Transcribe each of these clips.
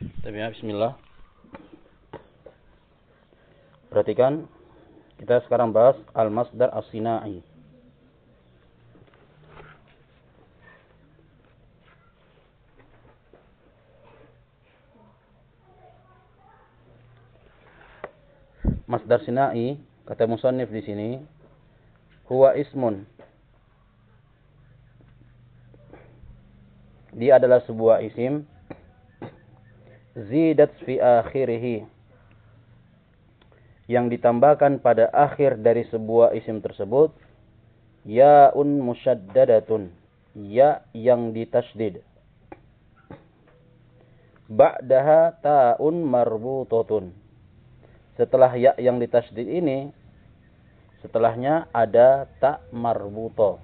Tapi ya, bismillah. Perhatikan, kita sekarang bahas al-masdar as-sina'i. Masdar sina'i, kata musannif di sini, huwa ismun. Dia adalah sebuah isim zidat fi akhirih yang ditambahkan pada akhir dari sebuah isim tersebut yaun musyaddadatun ya yang ditasdid ba'daha ta'un marbutatun setelah ya yang ditasdid ini setelahnya ada tak marbuto.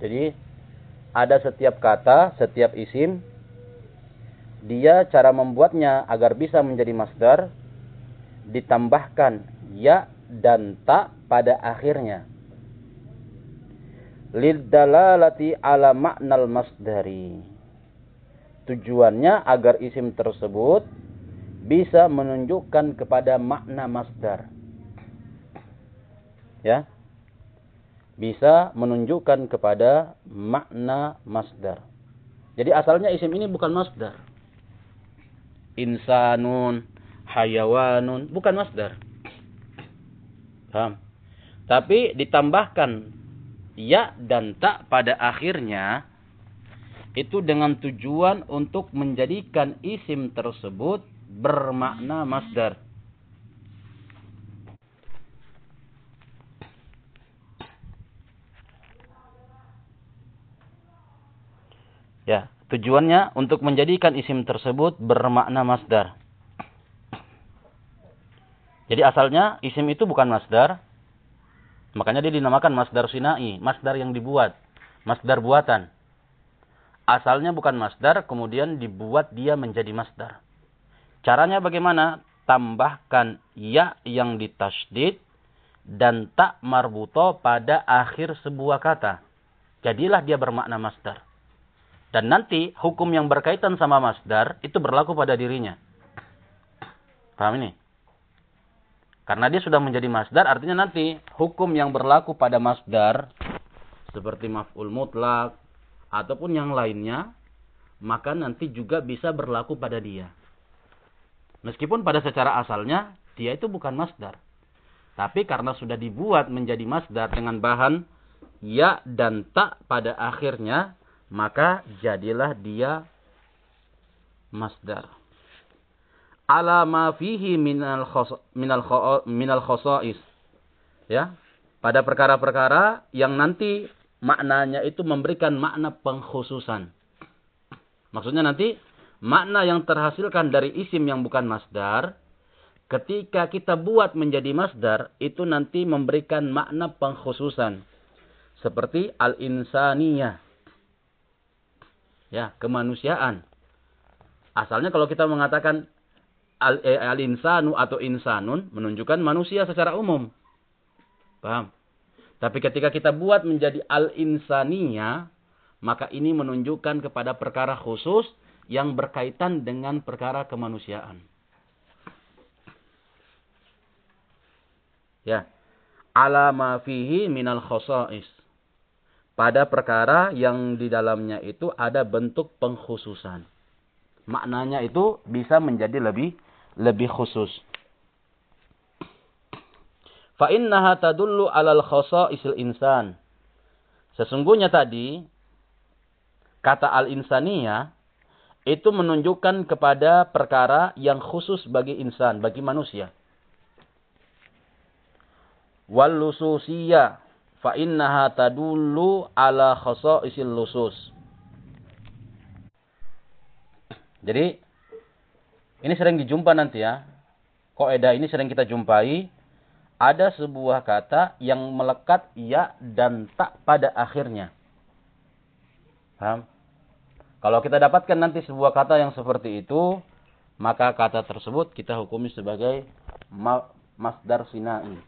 Jadi ada setiap kata setiap isim dia cara membuatnya agar bisa menjadi masdar ditambahkan ya dan ta pada akhirnya. Lidalalati ala maknal masdari. Tujuannya agar isim tersebut bisa menunjukkan kepada makna masdar. Ya. Bisa menunjukkan kepada makna masdar. Jadi asalnya isim ini bukan masdar. Insanun, hayawanun, bukan masdar. Paham? Tapi ditambahkan ya dan tak pada akhirnya itu dengan tujuan untuk menjadikan isim tersebut bermakna masdar. Ya, tujuannya untuk menjadikan isim tersebut bermakna masdar. Jadi asalnya isim itu bukan masdar. Makanya dia dinamakan masdar sinai, masdar yang dibuat, masdar buatan. Asalnya bukan masdar, kemudian dibuat dia menjadi masdar. Caranya bagaimana? Tambahkan ya yang ditasdid dan tak marbuto pada akhir sebuah kata. Jadilah dia bermakna masdar. Dan nanti hukum yang berkaitan sama masdar itu berlaku pada dirinya. Paham ini? Karena dia sudah menjadi masdar, artinya nanti hukum yang berlaku pada masdar, seperti maf'ul mutlak, ataupun yang lainnya, maka nanti juga bisa berlaku pada dia. Meskipun pada secara asalnya, dia itu bukan masdar. Tapi karena sudah dibuat menjadi masdar dengan bahan ya dan tak pada akhirnya, maka jadilah dia masdar ala ma fihi minal minal khosais. Ya. Pada perkara-perkara yang nanti maknanya itu memberikan makna pengkhususan. Maksudnya nanti makna yang terhasilkan dari isim yang bukan masdar ketika kita buat menjadi masdar itu nanti memberikan makna pengkhususan seperti al-insaniyah ya kemanusiaan asalnya kalau kita mengatakan Eh, al-insanu atau insanun menunjukkan manusia secara umum. Paham? Tapi ketika kita buat menjadi al-insaniya, maka ini menunjukkan kepada perkara khusus yang berkaitan dengan perkara kemanusiaan. Ya. Ala ma fihi minal khosais. Pada perkara yang di dalamnya itu ada bentuk pengkhususan. Maknanya itu bisa menjadi lebih lebih khusus. Fa innaha tadullu 'alal khasa'isil insan. Sesungguhnya tadi kata al-insaniyah itu menunjukkan kepada perkara yang khusus bagi insan, bagi manusia. Wal lususiyah fa innaha tadullu 'ala khasa'isil lusus. Jadi ini sering dijumpa nanti ya. Koedah ini sering kita jumpai. Ada sebuah kata yang melekat ya dan tak pada akhirnya. Paham? Kalau kita dapatkan nanti sebuah kata yang seperti itu, maka kata tersebut kita hukumi sebagai masdar sinai.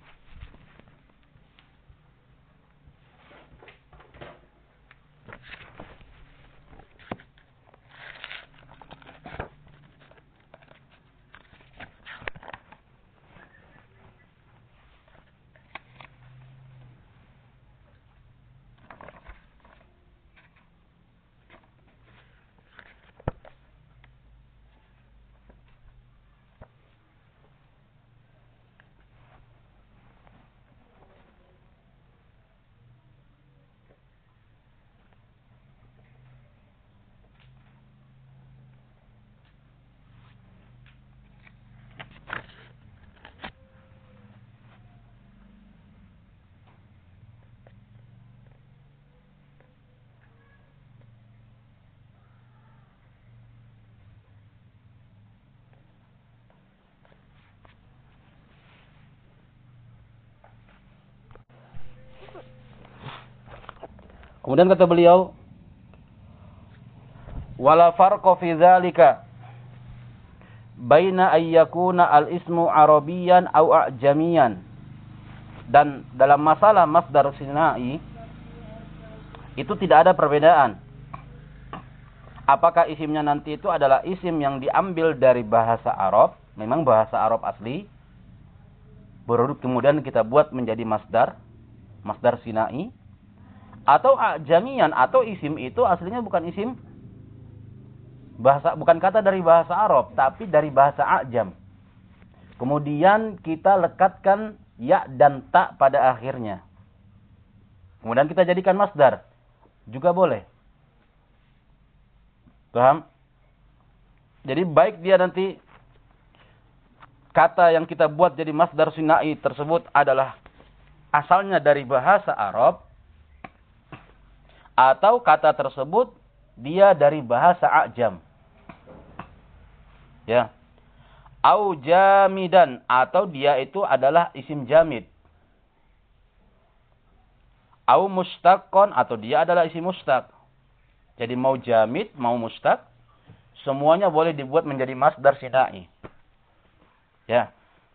Kemudian kata beliau, wala farqa fi dzalika baina ayyakuna al-ismu arabiyan aw a'jamiyan. Dan dalam masalah masdar sinai itu tidak ada perbedaan. Apakah isimnya nanti itu adalah isim yang diambil dari bahasa Arab, memang bahasa Arab asli, baru kemudian kita buat menjadi masdar, masdar sinai, atau ajamian atau isim itu aslinya bukan isim bahasa bukan kata dari bahasa Arab tapi dari bahasa ajam. Kemudian kita lekatkan ya dan tak pada akhirnya. Kemudian kita jadikan masdar. Juga boleh. Paham? Jadi baik dia nanti kata yang kita buat jadi masdar sinai tersebut adalah asalnya dari bahasa Arab atau kata tersebut dia dari bahasa ajam. Ya. Au jamidan atau dia itu adalah isim jamid. Au mustaqon atau dia adalah isim mustaq. Jadi mau jamid, mau mustaq, semuanya boleh dibuat menjadi masdar sinai. Ya.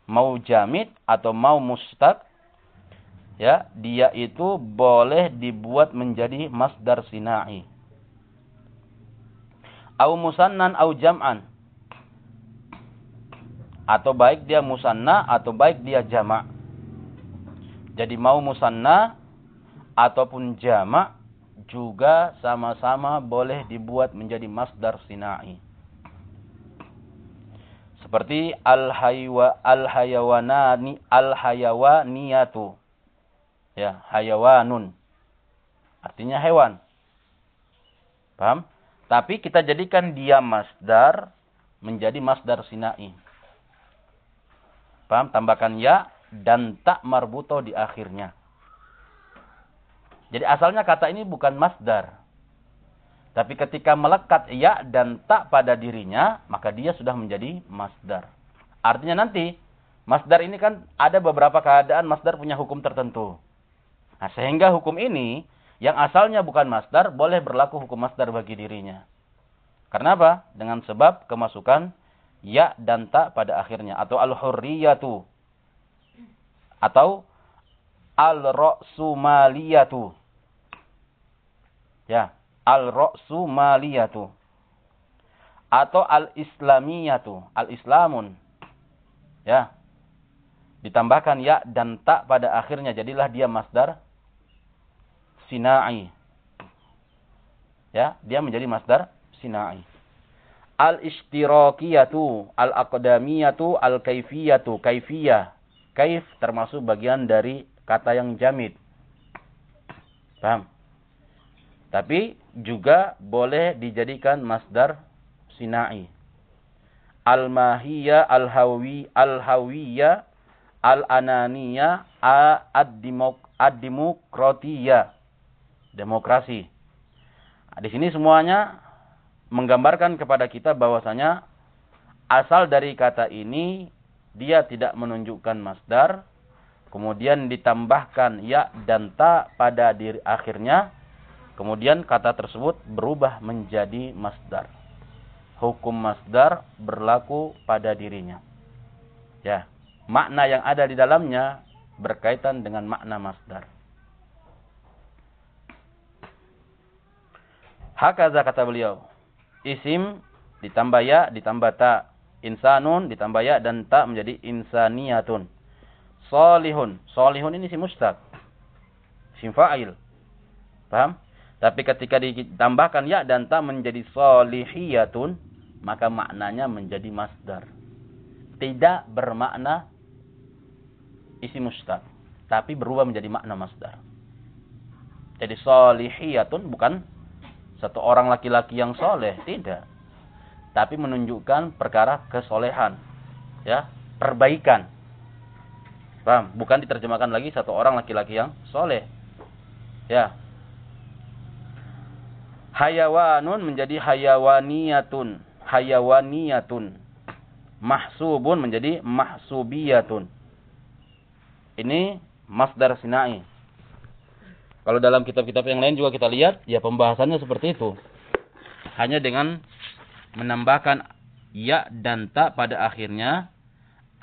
Mau jamid atau mau mustaq, ya, dia itu boleh dibuat menjadi masdar sinai. Au musannan au jam'an atau baik dia musanna atau baik dia jama. Jadi mau musanna ataupun jama juga sama-sama boleh dibuat menjadi masdar sinai. Seperti al-hayawanani al-hayawaniyatu. Ya, hayawanun. Artinya hewan. Paham? Tapi kita jadikan dia masdar menjadi masdar sinai. Paham? Tambahkan ya dan tak marbuto di akhirnya. Jadi asalnya kata ini bukan masdar. Tapi ketika melekat ya dan tak pada dirinya, maka dia sudah menjadi masdar. Artinya nanti, masdar ini kan ada beberapa keadaan masdar punya hukum tertentu. Nah, sehingga hukum ini, yang asalnya bukan masdar, boleh berlaku hukum masdar bagi dirinya. Karena apa? Dengan sebab kemasukan ya dan ta pada akhirnya atau al-hurriyatu atau al-ra'sumaliyatu. Ya, al-ra'sumaliyatu atau al-islamiyatu, al-islamun. Ya. Ditambahkan ya dan ta pada akhirnya jadilah dia masdar sinai. Ya, dia menjadi masdar sinai al-ishtirakiyatu, al-aqdamiyatu, al-kaifiyatu, kaifiyah. Kaif termasuk bagian dari kata yang jamid. Paham? Tapi juga boleh dijadikan masdar sinai. Al-mahiyya, al-hawi, al-hawiyya, al-ananiyya, ad-demokratiyya. Demokrasi. Nah, di sini semuanya menggambarkan kepada kita bahwasanya asal dari kata ini dia tidak menunjukkan masdar, kemudian ditambahkan ya dan ta pada diri akhirnya, kemudian kata tersebut berubah menjadi masdar. Hukum masdar berlaku pada dirinya. Ya, makna yang ada di dalamnya berkaitan dengan makna masdar. Hakaza kata beliau. Isim ditambah ya ditambah ta. Insanun ditambah ya dan ta menjadi insaniyatun solihun. Solihun ini si mustaq sim fa'il. Paham? Tapi ketika ditambahkan ya dan ta menjadi solihiyatun maka maknanya menjadi masdar. Tidak bermakna isi mustaq tapi berubah menjadi makna masdar. Jadi solihiyatun bukan satu orang laki-laki yang soleh tidak. Tapi menunjukkan perkara kesolehan ya perbaikan. Paham? Bukan diterjemahkan lagi satu orang laki-laki yang soleh ya. Hayawanun menjadi hayawaniyatun hayawaniyatun mahsubun menjadi mahsubiyatun. Ini masdar sinai Kalau dalam kitab-kitab yang lain juga kita lihat, ya pembahasannya seperti itu. Hanya dengan menambahkan ya dan ta pada akhirnya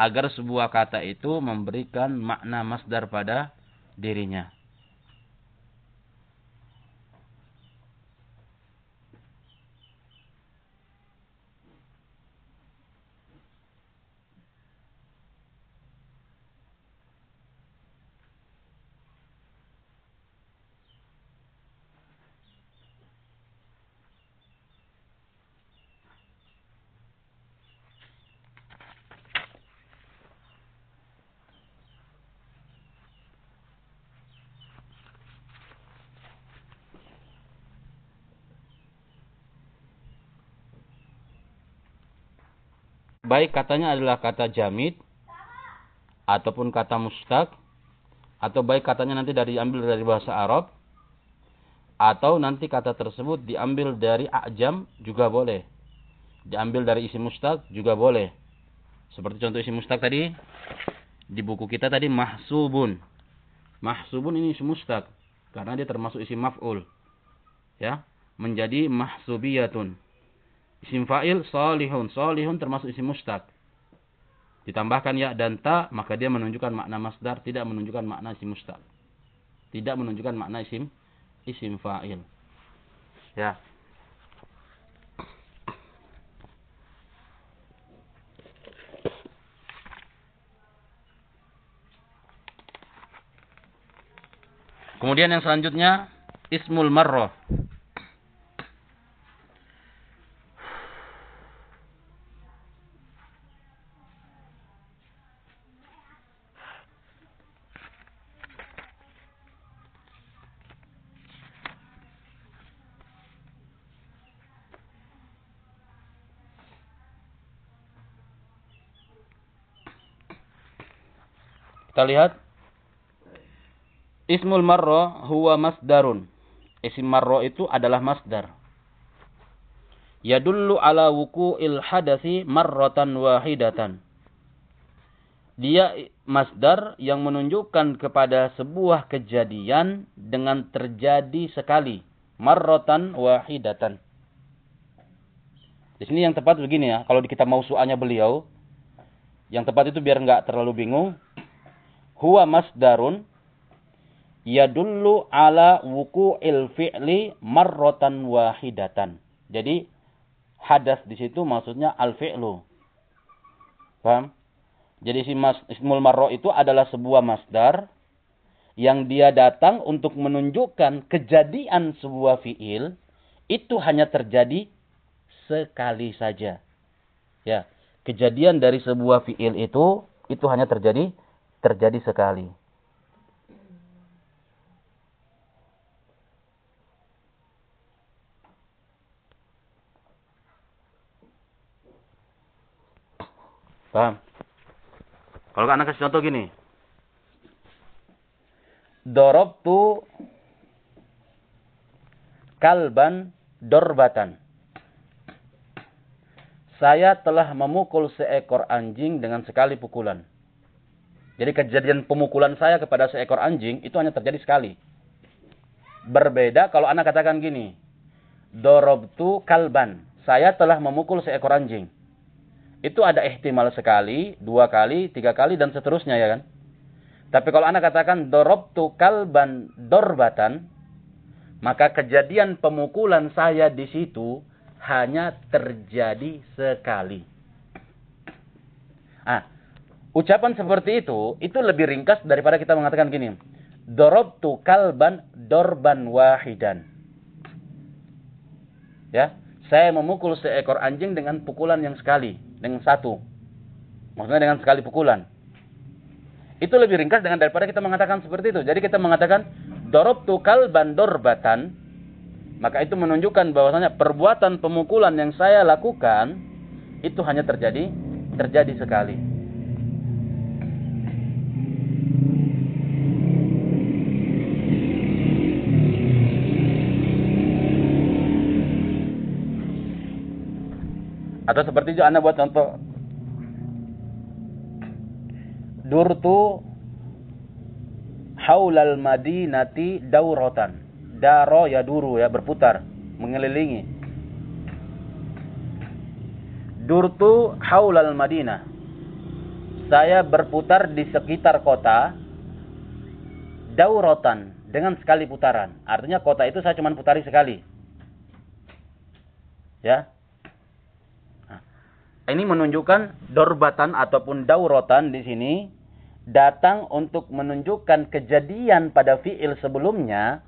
agar sebuah kata itu memberikan makna masdar pada dirinya. Baik katanya adalah kata jamid ataupun kata mustaq atau baik katanya nanti dari ambil dari bahasa Arab atau nanti kata tersebut diambil dari ajam juga boleh. Diambil dari isi mustaq juga boleh. Seperti contoh isi mustaq tadi di buku kita tadi mahsubun. Mahsubun ini isi mustaq karena dia termasuk isi maf'ul. Ya, menjadi mahsubiyatun. Isim fa'il salihun. Salihun termasuk isim mustaq. Ditambahkan ya dan ta, maka dia menunjukkan makna masdar, tidak menunjukkan makna isim mustaq. Tidak menunjukkan makna isim isim fa'il. Ya. Kemudian yang selanjutnya ismul marrah. Kita lihat. Ismul marro huwa masdarun. Isim marro itu adalah masdar. Yadullu ala wuku'il hadasi marrotan wahidatan. Dia masdar yang menunjukkan kepada sebuah kejadian dengan terjadi sekali. Marrotan wahidatan. Di sini yang tepat begini ya. Kalau kita mau soalnya beliau. Yang tepat itu biar nggak terlalu bingung huwa masdarun yadullu ala wuku'il fi'li marrotan wahidatan. Jadi hadas di situ maksudnya al-fi'lu. Paham? Jadi si mas, ismul marro itu adalah sebuah masdar yang dia datang untuk menunjukkan kejadian sebuah fi'il itu hanya terjadi sekali saja. Ya, kejadian dari sebuah fi'il itu itu hanya terjadi terjadi sekali. Paham? Kalau anak kasih contoh gini. Dorobtu kalban dorbatan. Saya telah memukul seekor anjing dengan sekali pukulan. Jadi kejadian pemukulan saya kepada seekor anjing itu hanya terjadi sekali. Berbeda kalau anak katakan gini. Dorobtu kalban. Saya telah memukul seekor anjing. Itu ada ihtimal sekali, dua kali, tiga kali, dan seterusnya ya kan. Tapi kalau anak katakan dorobtu kalban dorbatan. Maka kejadian pemukulan saya di situ hanya terjadi sekali. Ah, Ucapan seperti itu, itu lebih ringkas daripada kita mengatakan gini. Dorobtu kalban dorban wahidan. Ya, saya memukul seekor anjing dengan pukulan yang sekali, dengan satu. Maksudnya dengan sekali pukulan. Itu lebih ringkas dengan daripada kita mengatakan seperti itu. Jadi kita mengatakan dorobtu kalban dorbatan, maka itu menunjukkan bahwasanya perbuatan pemukulan yang saya lakukan itu hanya terjadi terjadi sekali. Atau seperti itu Anda buat contoh. Durtu haulal madinati dauratan. Daro ya duru ya berputar, mengelilingi. Durtu haulal madinah. Saya berputar di sekitar kota dauratan dengan sekali putaran. Artinya kota itu saya cuma putari sekali. Ya. Ini menunjukkan dorbatan ataupun daurotan di sini datang untuk menunjukkan kejadian pada fiil sebelumnya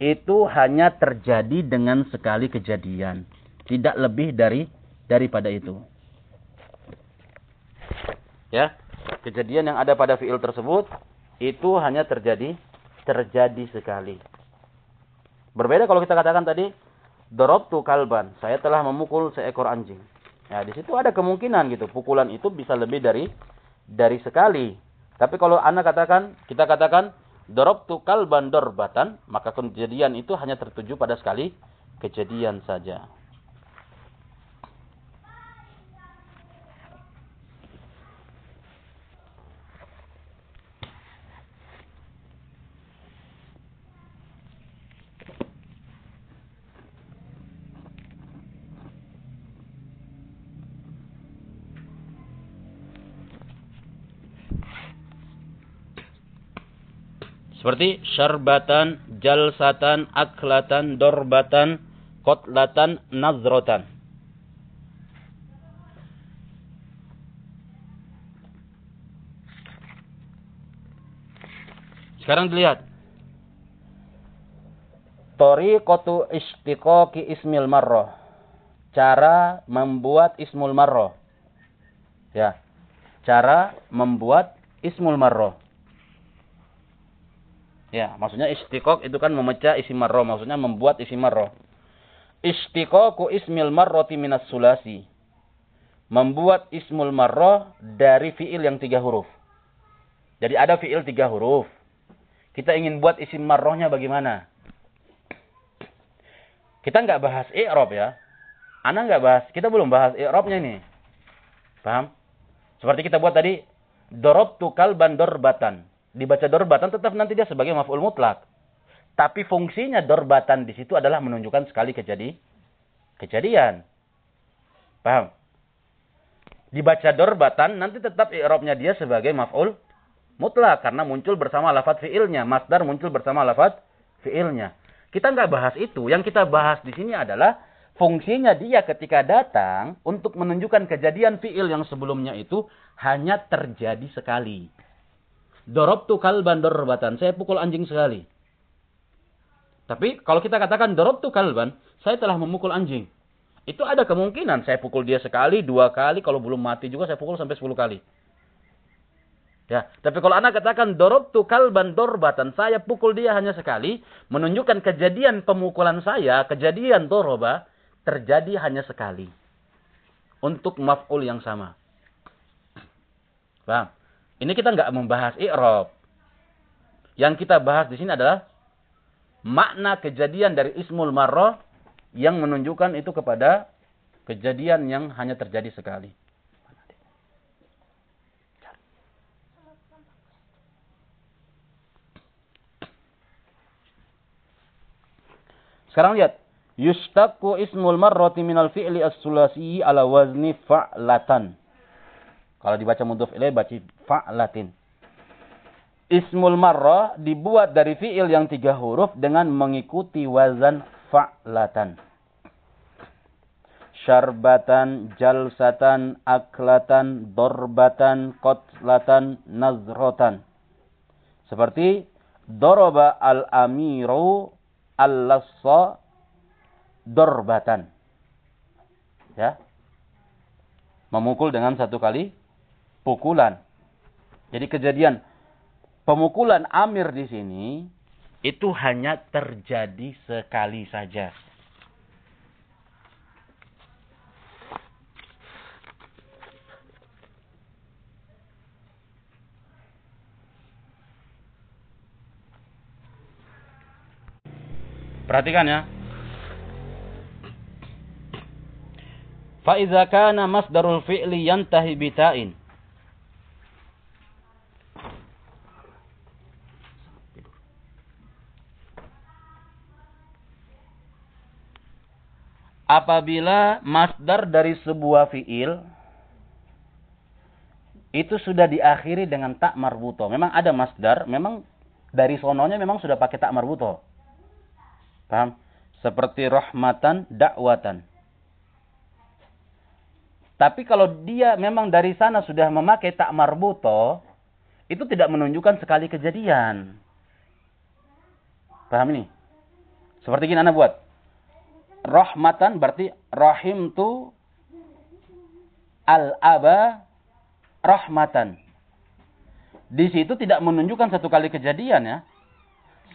itu hanya terjadi dengan sekali kejadian, tidak lebih dari daripada itu. Ya, kejadian yang ada pada fiil tersebut itu hanya terjadi terjadi sekali. Berbeda kalau kita katakan tadi dorobtu kalban, saya telah memukul seekor anjing. Ya, di situ ada kemungkinan gitu, pukulan itu bisa lebih dari dari sekali. Tapi kalau anak katakan, kita katakan dorobtu kalban dorbatan, maka kejadian itu hanya tertuju pada sekali kejadian saja. Seperti syarbatan, jalsatan, aklatan, dorbatan, kotlatan, nazrotan. Sekarang dilihat. Tori kotu ki ismil marroh. Cara membuat ismul marroh. Ya. Cara membuat ismul marroh. Ya, maksudnya istiqok itu kan memecah isi marro, maksudnya membuat isi marro. Istiqoku ismil marroti minas sulasi. Membuat ismul marro dari fiil yang tiga huruf. Jadi ada fiil tiga huruf. Kita ingin buat isim marrohnya bagaimana? Kita nggak bahas i'rob ya. Anda nggak bahas, kita belum bahas i'robnya ini. Paham? Seperti kita buat tadi, dorobtu kalban dorbatan dibaca dorbatan tetap nanti dia sebagai maf'ul mutlak. Tapi fungsinya dorbatan di situ adalah menunjukkan sekali kejadi kejadian. Paham? Dibaca dorbatan nanti tetap i'rabnya dia sebagai maf'ul mutlak karena muncul bersama lafaz fiilnya, masdar muncul bersama lafaz fiilnya. Kita nggak bahas itu. Yang kita bahas di sini adalah fungsinya dia ketika datang untuk menunjukkan kejadian fiil yang sebelumnya itu hanya terjadi sekali. Dorobtu kalban dorbatan. Saya pukul anjing sekali. Tapi kalau kita katakan dorobtu kalban, saya telah memukul anjing. Itu ada kemungkinan saya pukul dia sekali, dua kali, kalau belum mati juga saya pukul sampai sepuluh kali. Ya, tapi kalau anak katakan dorobtu kalban dorbatan, saya pukul dia hanya sekali, menunjukkan kejadian pemukulan saya, kejadian doroba, terjadi hanya sekali. Untuk maf'ul yang sama. Paham? Ini kita nggak membahas i'rab. Yang kita bahas di sini adalah makna kejadian dari ismul marrah yang menunjukkan itu kepada kejadian yang hanya terjadi sekali. Sekarang lihat. Yustaku ismul marrati minal fi'li as-sulasi ala wazni fa'latan. Kalau dibaca mudhaf ilaih baca fa'latin. Ismul marrah dibuat dari fi'il yang tiga huruf dengan mengikuti wazan fa'latan. Syarbatan, jalsatan, aklatan, dorbatan, kotlatan, nazrotan. Seperti doroba al-amiru al-lassa dorbatan. Ya. Memukul dengan satu kali pukulan. Jadi kejadian pemukulan Amir di sini itu hanya terjadi sekali saja. Perhatikan ya. Fa kana masdarul fi'li yantahi bita'in apabila masdar dari sebuah fiil itu sudah diakhiri dengan tak marbuto. Memang ada masdar, memang dari sononya memang sudah pakai tak marbuto. Paham? Seperti rahmatan, dakwatan. Tapi kalau dia memang dari sana sudah memakai tak marbuto, itu tidak menunjukkan sekali kejadian. Paham ini? Seperti gini anak buat. Rahmatan berarti rahim tu al-aba rahmatan. Di situ tidak menunjukkan satu kali kejadian ya.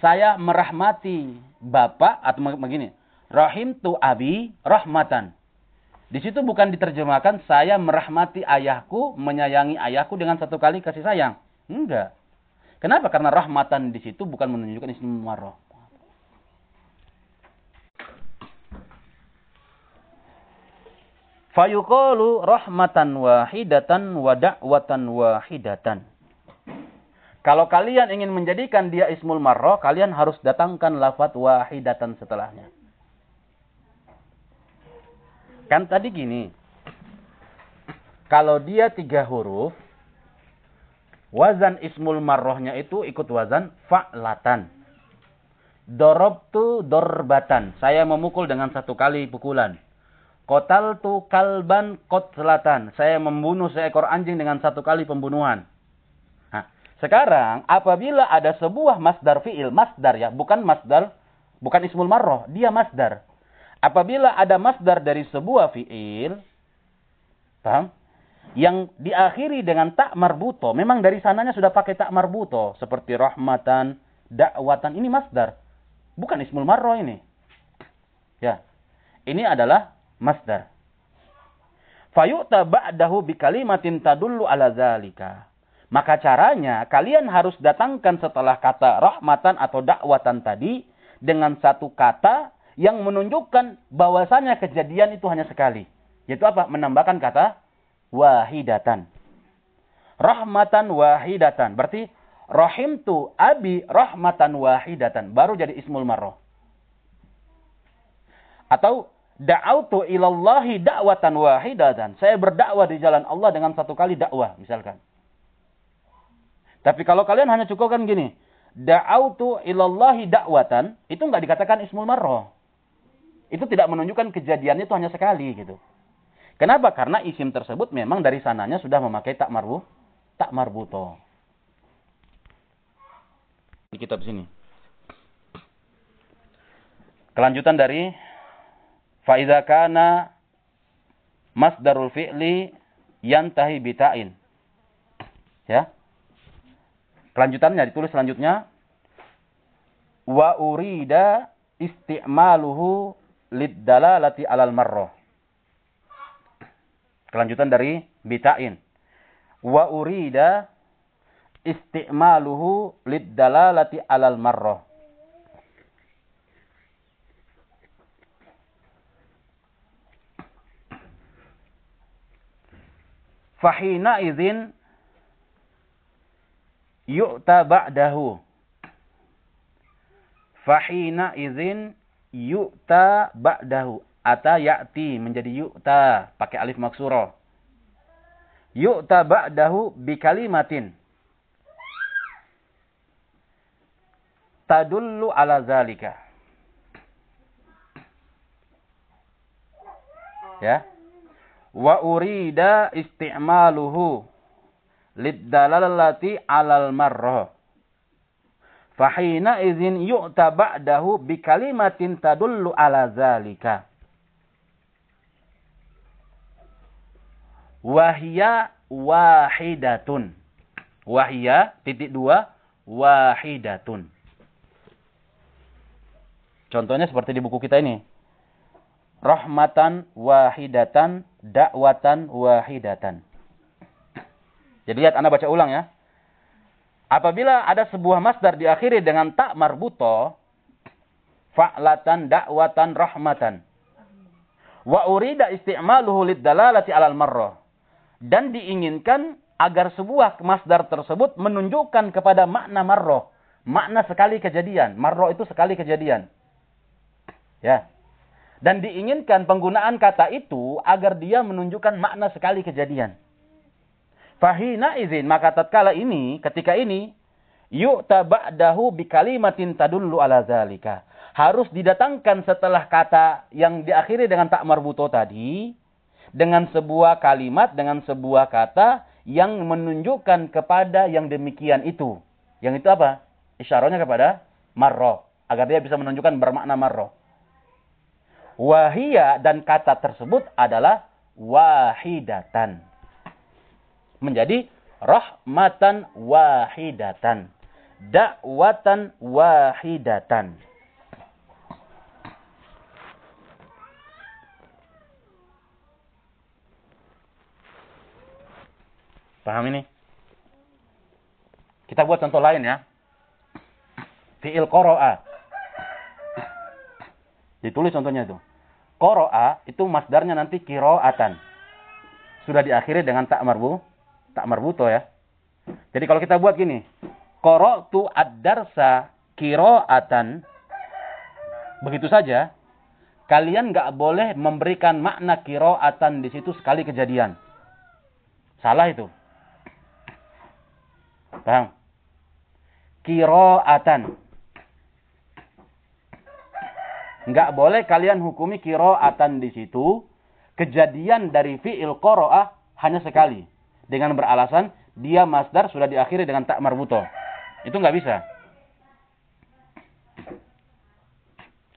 Saya merahmati bapak atau begini. Rahim tu abi rahmatan. Di situ bukan diterjemahkan saya merahmati ayahku, menyayangi ayahku dengan satu kali kasih sayang. Enggak. Kenapa? Karena rahmatan di situ bukan menunjukkan isim marroh. Fayuqalu rahmatan wahidatan wa da'watan wahidatan. Kalau kalian ingin menjadikan dia ismul marroh, kalian harus datangkan lafat wahidatan setelahnya. Kan tadi gini. Kalau dia tiga huruf, wazan ismul marrohnya itu ikut wazan fa'latan. Dorobtu dorbatan. Saya memukul dengan satu kali pukulan. Kotal tu kalban kot selatan. Saya membunuh seekor anjing dengan satu kali pembunuhan. Nah, sekarang apabila ada sebuah masdar fi'il, masdar ya, bukan masdar, bukan ismul marroh, dia masdar. Apabila ada masdar dari sebuah fi'il, paham? Yang diakhiri dengan tak marbuto, memang dari sananya sudah pakai tak marbuto. Seperti rahmatan, dakwatan, ini masdar. Bukan ismul marroh ini. Ya. Ini adalah masdar. Fayu'ta ba'dahu bikalimatin tadullu ala zalika. Maka caranya kalian harus datangkan setelah kata rahmatan atau dakwatan tadi dengan satu kata yang menunjukkan bahwasanya kejadian itu hanya sekali. Yaitu apa? Menambahkan kata wahidatan. Rahmatan wahidatan. Berarti rahimtu abi rahmatan wahidatan. Baru jadi ismul marroh. Atau da'autu ilallahi da'watan wahidatan. Saya berdakwah di jalan Allah dengan satu kali dakwah, misalkan. Tapi kalau kalian hanya cukupkan gini, da'autu ilallahi da'watan, itu enggak dikatakan ismul marroh. Itu tidak menunjukkan kejadiannya itu hanya sekali gitu. Kenapa? Karena isim tersebut memang dari sananya sudah memakai tak marbu, tak marbuto. Di kitab sini. Kelanjutan dari Faiza kana masdarul fi'li yantahi bita'in. Ya. Kelanjutannya ditulis selanjutnya wa urida isti'maluhu lid dalalati alal marrah. Kelanjutan dari bita'in. Wa urida isti'maluhu lid dalalati alal marrah. Fahina izin yu'ta ba'dahu. Fahina izin yu'ta ba'dahu. Ata ya'ti menjadi yu'ta. Pakai alif maksuro. Yu'ta ba'dahu bi kalimatin. Tadullu ala zalika. Ya wa urida isti'maluhu liddalalati alal marrah. Fahina izin yu'ta ba'dahu bi kalimatin tadullu ala zalika. Wahia wahidatun. Wahia titik dua wahidatun. Contohnya seperti di buku kita ini rahmatan wahidatan dakwatan wahidatan. Jadi lihat Anda baca ulang ya. Apabila ada sebuah masdar diakhiri dengan tak marbuto, fa'latan dakwatan rahmatan. Wa urida isti'maluhu lid dalalati alal marrah. Dan diinginkan agar sebuah masdar tersebut menunjukkan kepada makna marroh. Makna sekali kejadian. Marroh itu sekali kejadian. Ya. Dan diinginkan penggunaan kata itu agar dia menunjukkan makna sekali kejadian. Fahina izin, maka tatkala ini, ketika ini, yuk ba'dahu bi kalimatin tadullu ala zalika. Harus didatangkan setelah kata yang diakhiri dengan tak marbuto tadi, dengan sebuah kalimat, dengan sebuah kata yang menunjukkan kepada yang demikian itu. Yang itu apa? Isyaratnya kepada marro. Agar dia bisa menunjukkan bermakna marro. Wahia dan kata tersebut adalah wahidatan. Menjadi rahmatan wahidatan. Da'watan wahidatan. Paham ini? Kita buat contoh lain ya. Fi'il qoro'a. Ditulis contohnya itu. Qoro'a itu masdarnya nanti kiro'atan. Sudah diakhiri dengan tak marbu. Tak marbuto ya. Jadi kalau kita buat gini. Qoro'tu ad-darsa kiro'atan. Begitu saja. Kalian nggak boleh memberikan makna kiro'atan di situ sekali kejadian. Salah itu. Paham? Kiro'atan. Enggak boleh kalian hukumi kiro'atan di situ. Kejadian dari fi'il qoro'ah hanya sekali. Dengan beralasan dia masdar sudah diakhiri dengan tak marbuto. Itu enggak bisa.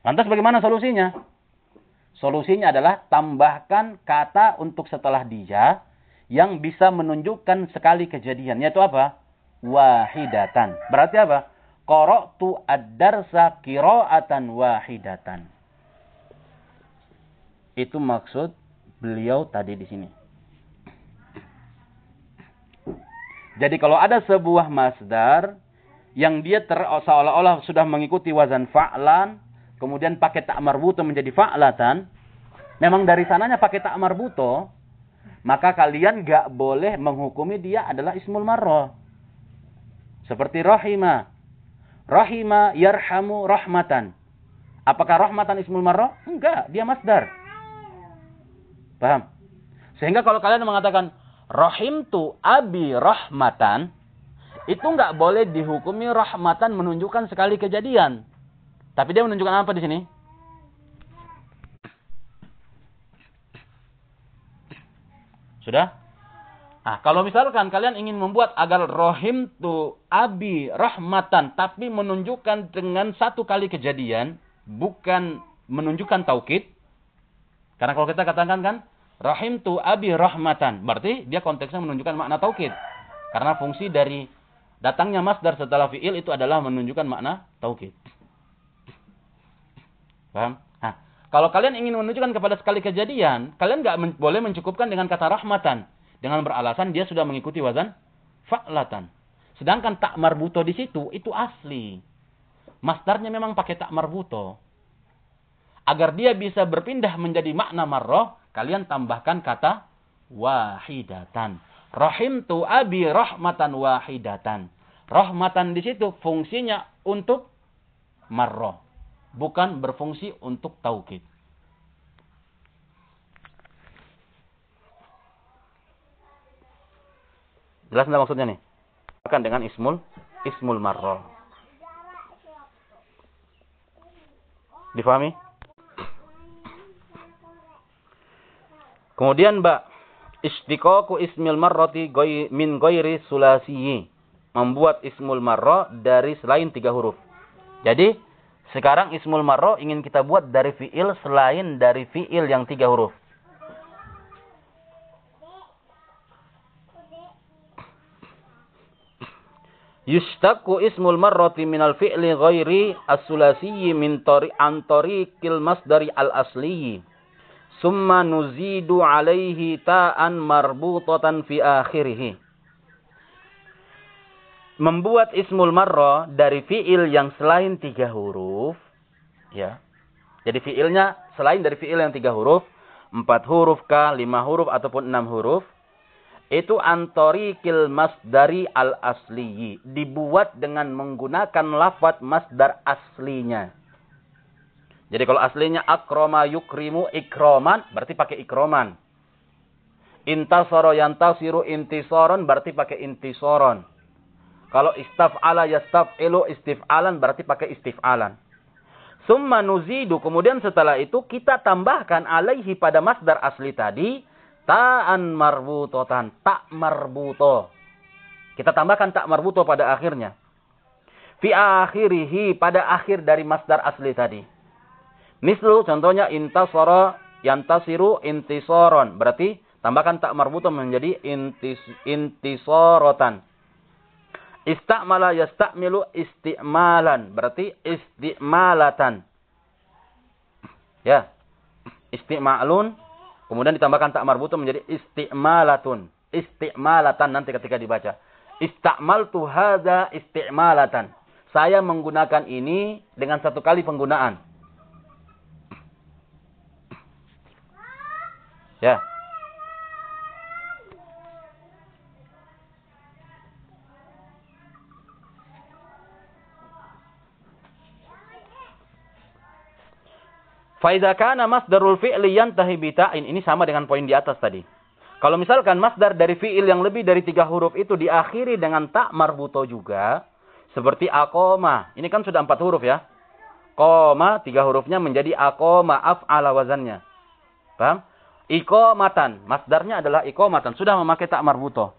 Lantas bagaimana solusinya? Solusinya adalah tambahkan kata untuk setelah dia yang bisa menunjukkan sekali kejadian. Yaitu apa? Wahidatan. Berarti apa? Qara'tu ad-darsa qira'atan wahidatan. Itu maksud beliau tadi di sini. Jadi kalau ada sebuah masdar yang dia seolah-olah sudah mengikuti wazan fa'lan, kemudian pakai tak marbuto menjadi fa'latan, memang dari sananya pakai tak marbuto, maka kalian gak boleh menghukumi dia adalah ismul marro. Seperti rahimah. Rahima yarhamu rahmatan. Apakah rahmatan ismul marrah? Enggak, dia masdar. Paham? Sehingga kalau kalian mengatakan rahim tu abi rahmatan, itu enggak boleh dihukumi rahmatan menunjukkan sekali kejadian. Tapi dia menunjukkan apa di sini? Sudah? Nah, kalau misalkan kalian ingin membuat agar rohim tu abi rahmatan, tapi menunjukkan dengan satu kali kejadian, bukan menunjukkan taukid. Karena kalau kita katakan kan, rohim tu abi rahmatan, berarti dia konteksnya menunjukkan makna taukid. Karena fungsi dari datangnya masdar setelah fiil itu adalah menunjukkan makna taukid. Paham? Nah, kalau kalian ingin menunjukkan kepada sekali kejadian, kalian nggak men boleh mencukupkan dengan kata rahmatan dengan beralasan dia sudah mengikuti wazan fa'latan. Sedangkan tak marbuto di situ itu asli. Masdarnya memang pakai tak marbuto. Agar dia bisa berpindah menjadi makna marroh, kalian tambahkan kata wahidatan. Rahim tu abi rahmatan wahidatan. Rahmatan di situ fungsinya untuk marroh. Bukan berfungsi untuk taukid. Jelas enggak maksudnya nih? Akan dengan ismul ismul marro. Difahami? Kemudian Mbak, istiqaqu ismil marrati min ghairi sulasiyi. Membuat ismul marro dari selain tiga huruf. Jadi, sekarang ismul marro ingin kita buat dari fiil selain dari fiil yang tiga huruf. Yustaku ismul marrati minal fi'li ghairi as-sulasiyyi min tari an tariqil masdari al-asliyi. Summa nuzidu alaihi ta'an marbutatan fi akhirih. Membuat ismul marra dari fi'il yang selain tiga huruf. Ya. Jadi fi'ilnya selain dari fi'il yang tiga huruf. Empat huruf kah, lima huruf ataupun enam huruf itu antori kil masdari al asliyi dibuat dengan menggunakan lafat masdar aslinya Jadi kalau aslinya akroma yukrimu ikroman, berarti pakai ikroman. Intasoro yantasiru intisoron, berarti pakai intisoron. Kalau istaf'ala yastaf'ilu istif'alan, berarti pakai istif'alan. Summa nuzidu. Kemudian setelah itu kita tambahkan alaihi pada masdar asli tadi. Ta'an marbutotan. Tak marbuto. Kita tambahkan tak marbuto pada akhirnya. Fi akhirihi. Pada akhir dari masdar asli tadi. Mislu contohnya intasara yantasiru intisoron. Berarti tambahkan tak marbuto menjadi intis, intisorotan. Istakmala yastakmilu isti'malan. Berarti isti'malatan. Ya. Isti'malun. Kemudian ditambahkan tak marbutu menjadi isti'malatun. Isti'malatan nanti ketika dibaca. Istakmaltu hadha isti'malatan. Saya menggunakan ini dengan satu kali penggunaan. Ya. Faidha kana masdarul fi'li yantahi bita'in. Ini sama dengan poin di atas tadi. Kalau misalkan masdar dari fi'il yang lebih dari tiga huruf itu diakhiri dengan tak marbuto juga. Seperti akoma. Ini kan sudah empat huruf ya. Koma, tiga hurufnya menjadi akoma af'ala wazannya. Paham? Ikomatan. Masdarnya adalah ikomatan. Sudah memakai tak marbuto.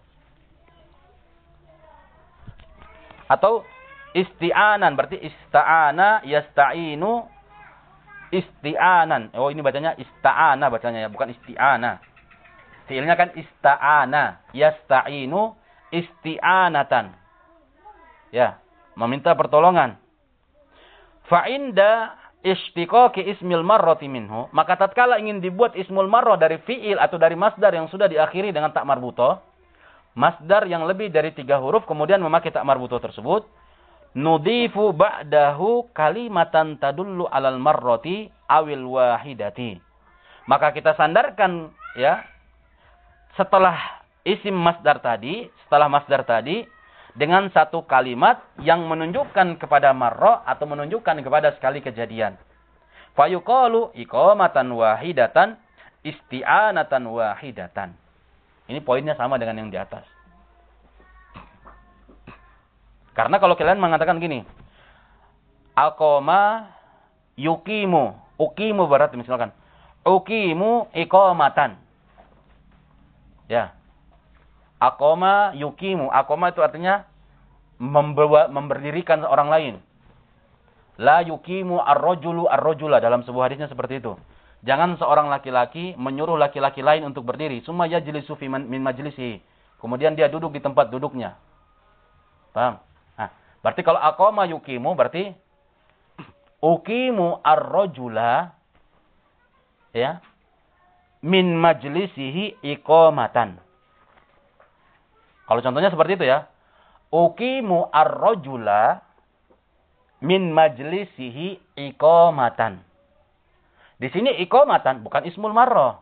Atau isti'anan. Berarti ista'ana yasta'inu isti'anan. Oh ini bacanya ista'ana bacanya ya, bukan isti'ana. Fiilnya kan ista'ana, yasta'inu isti'anatan. Ya, meminta pertolongan. Fa'inda istiqaqi ismil marrati minhu, maka tatkala ingin dibuat ismul marrah dari fiil atau dari masdar yang sudah diakhiri dengan tak marbuto, masdar yang lebih dari tiga huruf kemudian memakai tak marbuto tersebut, nudifu ba'dahu kalimatan tadullu alal marrati awil wahidati. Maka kita sandarkan ya setelah isim masdar tadi, setelah masdar tadi dengan satu kalimat yang menunjukkan kepada marro atau menunjukkan kepada sekali kejadian. Fayuqalu iqamatan wahidatan isti'anatan wahidatan. Ini poinnya sama dengan yang di atas. Karena kalau kalian mengatakan gini, Alkoma yukimu, ukimu berarti misalkan, ukimu ikomatan. Ya. Akoma yukimu. Akoma itu artinya membawa, memberdirikan orang lain. La yukimu arrojulu arrojula. Dalam sebuah hadisnya seperti itu. Jangan seorang laki-laki menyuruh laki-laki lain untuk berdiri. Summa yajlisu min majlisi. Kemudian dia duduk di tempat duduknya. Paham? Berarti kalau akoma yukimu berarti ukimu ar-rajula ya min majlisihi iqamatan. Kalau contohnya seperti itu ya. Ukimu ar-rajula min majlisihi iqamatan. Di sini iqamatan bukan ismul marrah.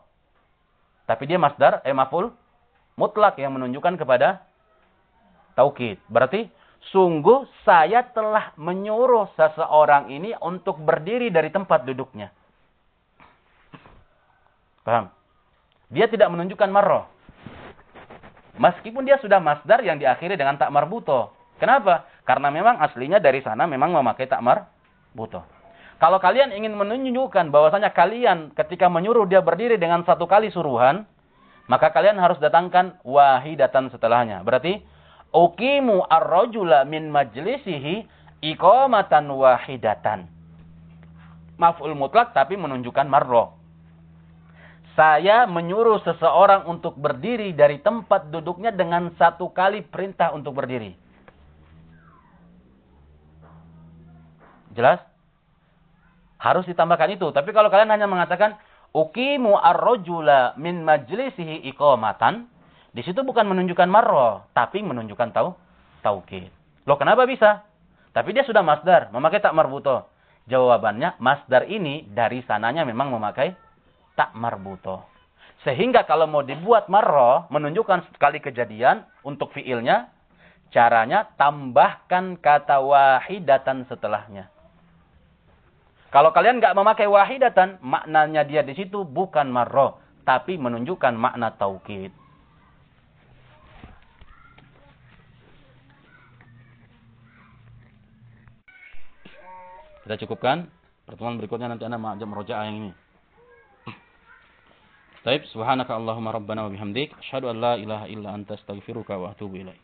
Tapi dia masdar eh maful mutlak yang menunjukkan kepada taukid. Berarti sungguh saya telah menyuruh seseorang ini untuk berdiri dari tempat duduknya. Paham? Dia tidak menunjukkan marroh. Meskipun dia sudah masdar yang diakhiri dengan tak marbuto. Kenapa? Karena memang aslinya dari sana memang memakai tak marbuto. Kalau kalian ingin menunjukkan bahwasanya kalian ketika menyuruh dia berdiri dengan satu kali suruhan, maka kalian harus datangkan wahidatan setelahnya. Berarti uqimu ar-rajula min majlisihi iqamatan wahidatan. Maf'ul mutlak tapi menunjukkan marro. Saya menyuruh seseorang untuk berdiri dari tempat duduknya dengan satu kali perintah untuk berdiri. Jelas? Harus ditambahkan itu. Tapi kalau kalian hanya mengatakan uqimu ar-rajula min majlisihi iqamatan, di situ bukan menunjukkan marro, tapi menunjukkan tau taukid. Loh kenapa bisa? Tapi dia sudah masdar, memakai tak marbuto. Jawabannya, masdar ini dari sananya memang memakai tak marbuto. Sehingga kalau mau dibuat marro, menunjukkan sekali kejadian untuk fiilnya, caranya tambahkan kata wahidatan setelahnya. Kalau kalian nggak memakai wahidatan, maknanya dia di situ bukan marroh, tapi menunjukkan makna taukid. Kita cukupkan. Pertemuan berikutnya nanti Anda mengajak merojaah yang ini. Taib, subhanaka Allahumma rabbana wa bihamdik. Asyhadu an la ilaha illa anta astaghfiruka wa atubu ilaik.